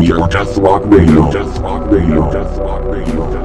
Rock Radio. Just Rock Radio. Just Rock Radio. Just Rock Radio.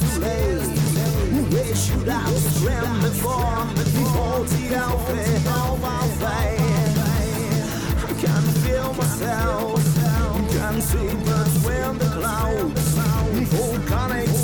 too late. They shoot out strand before we it of our. I can feel myself, can't see birds when the clouds. Volcanic.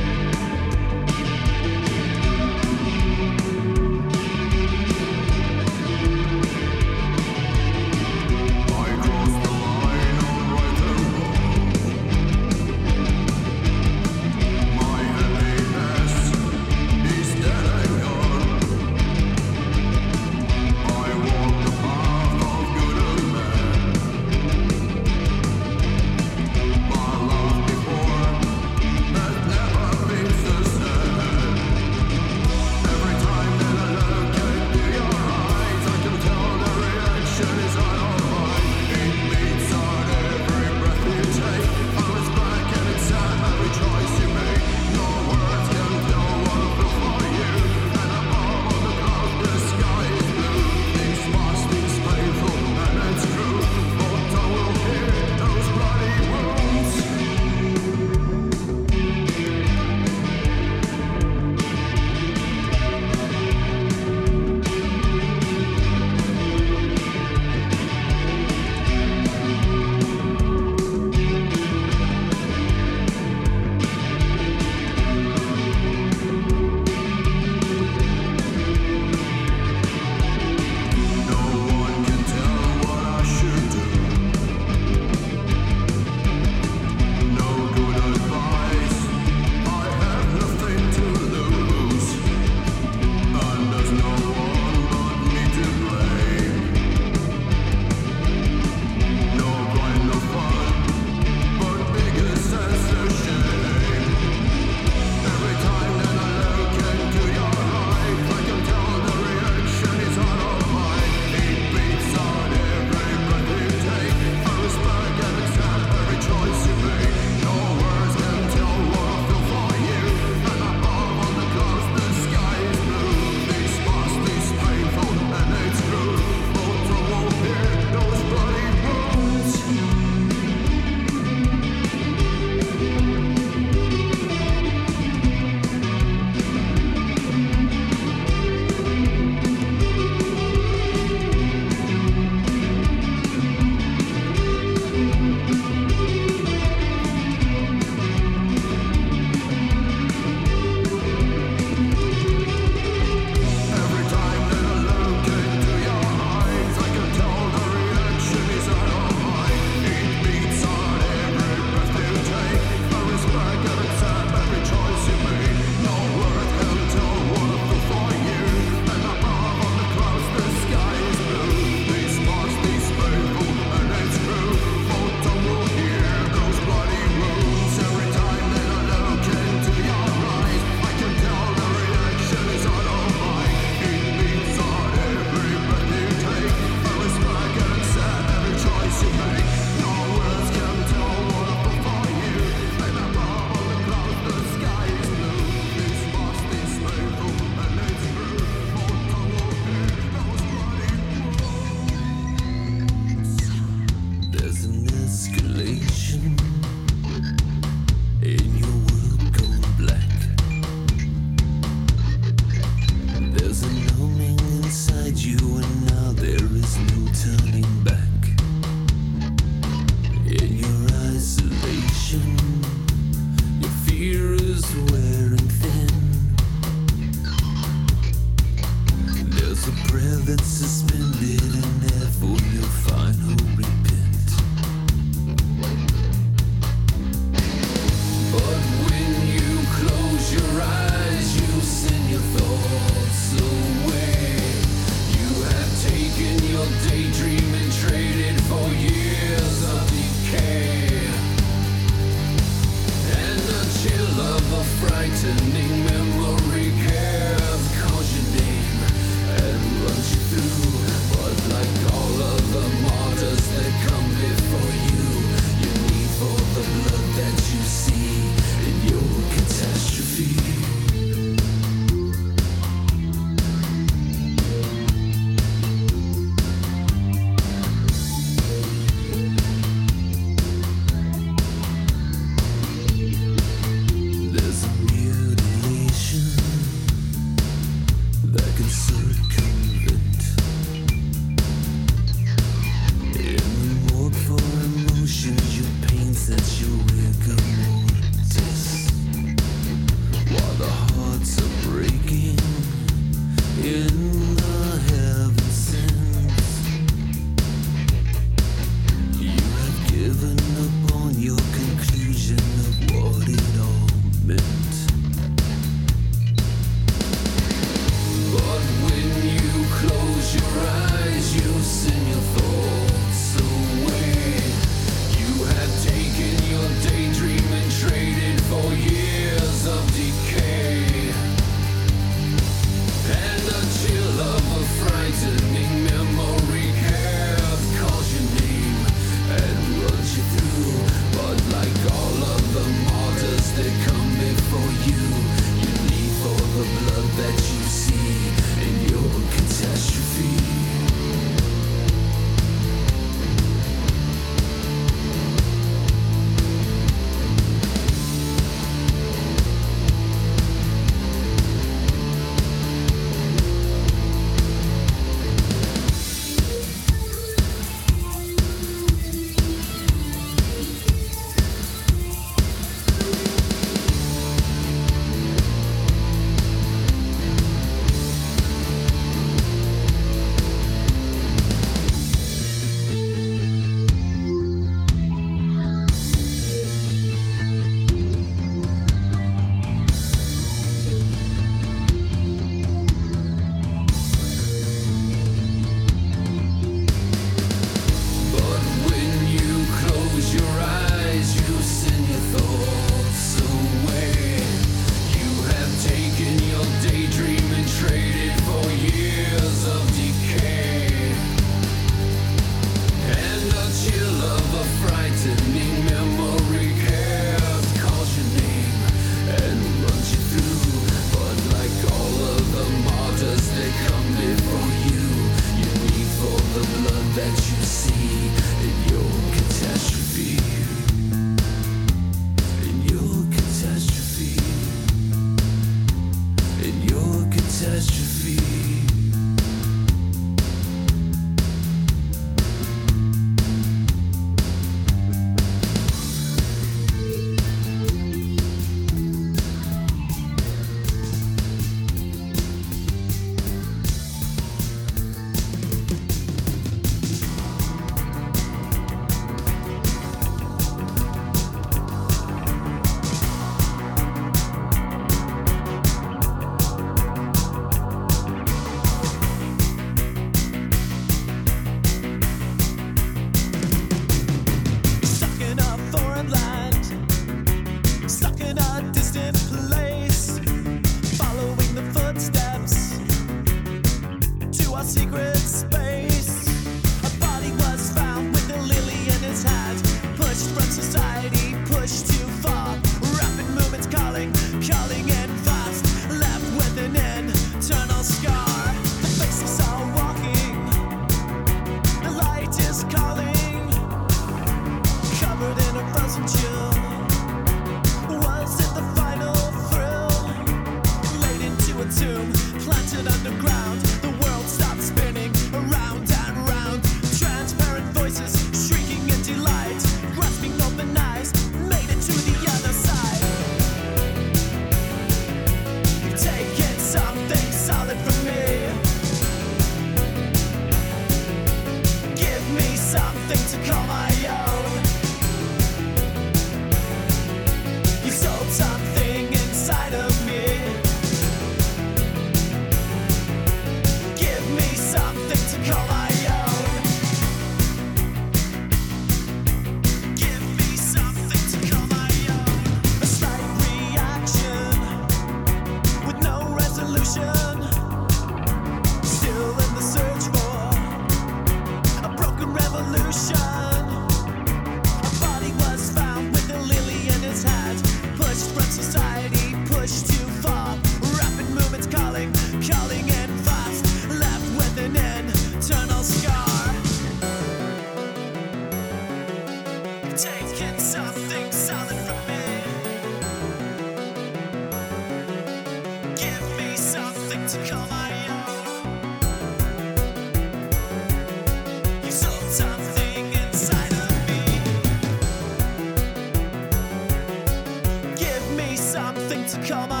come on.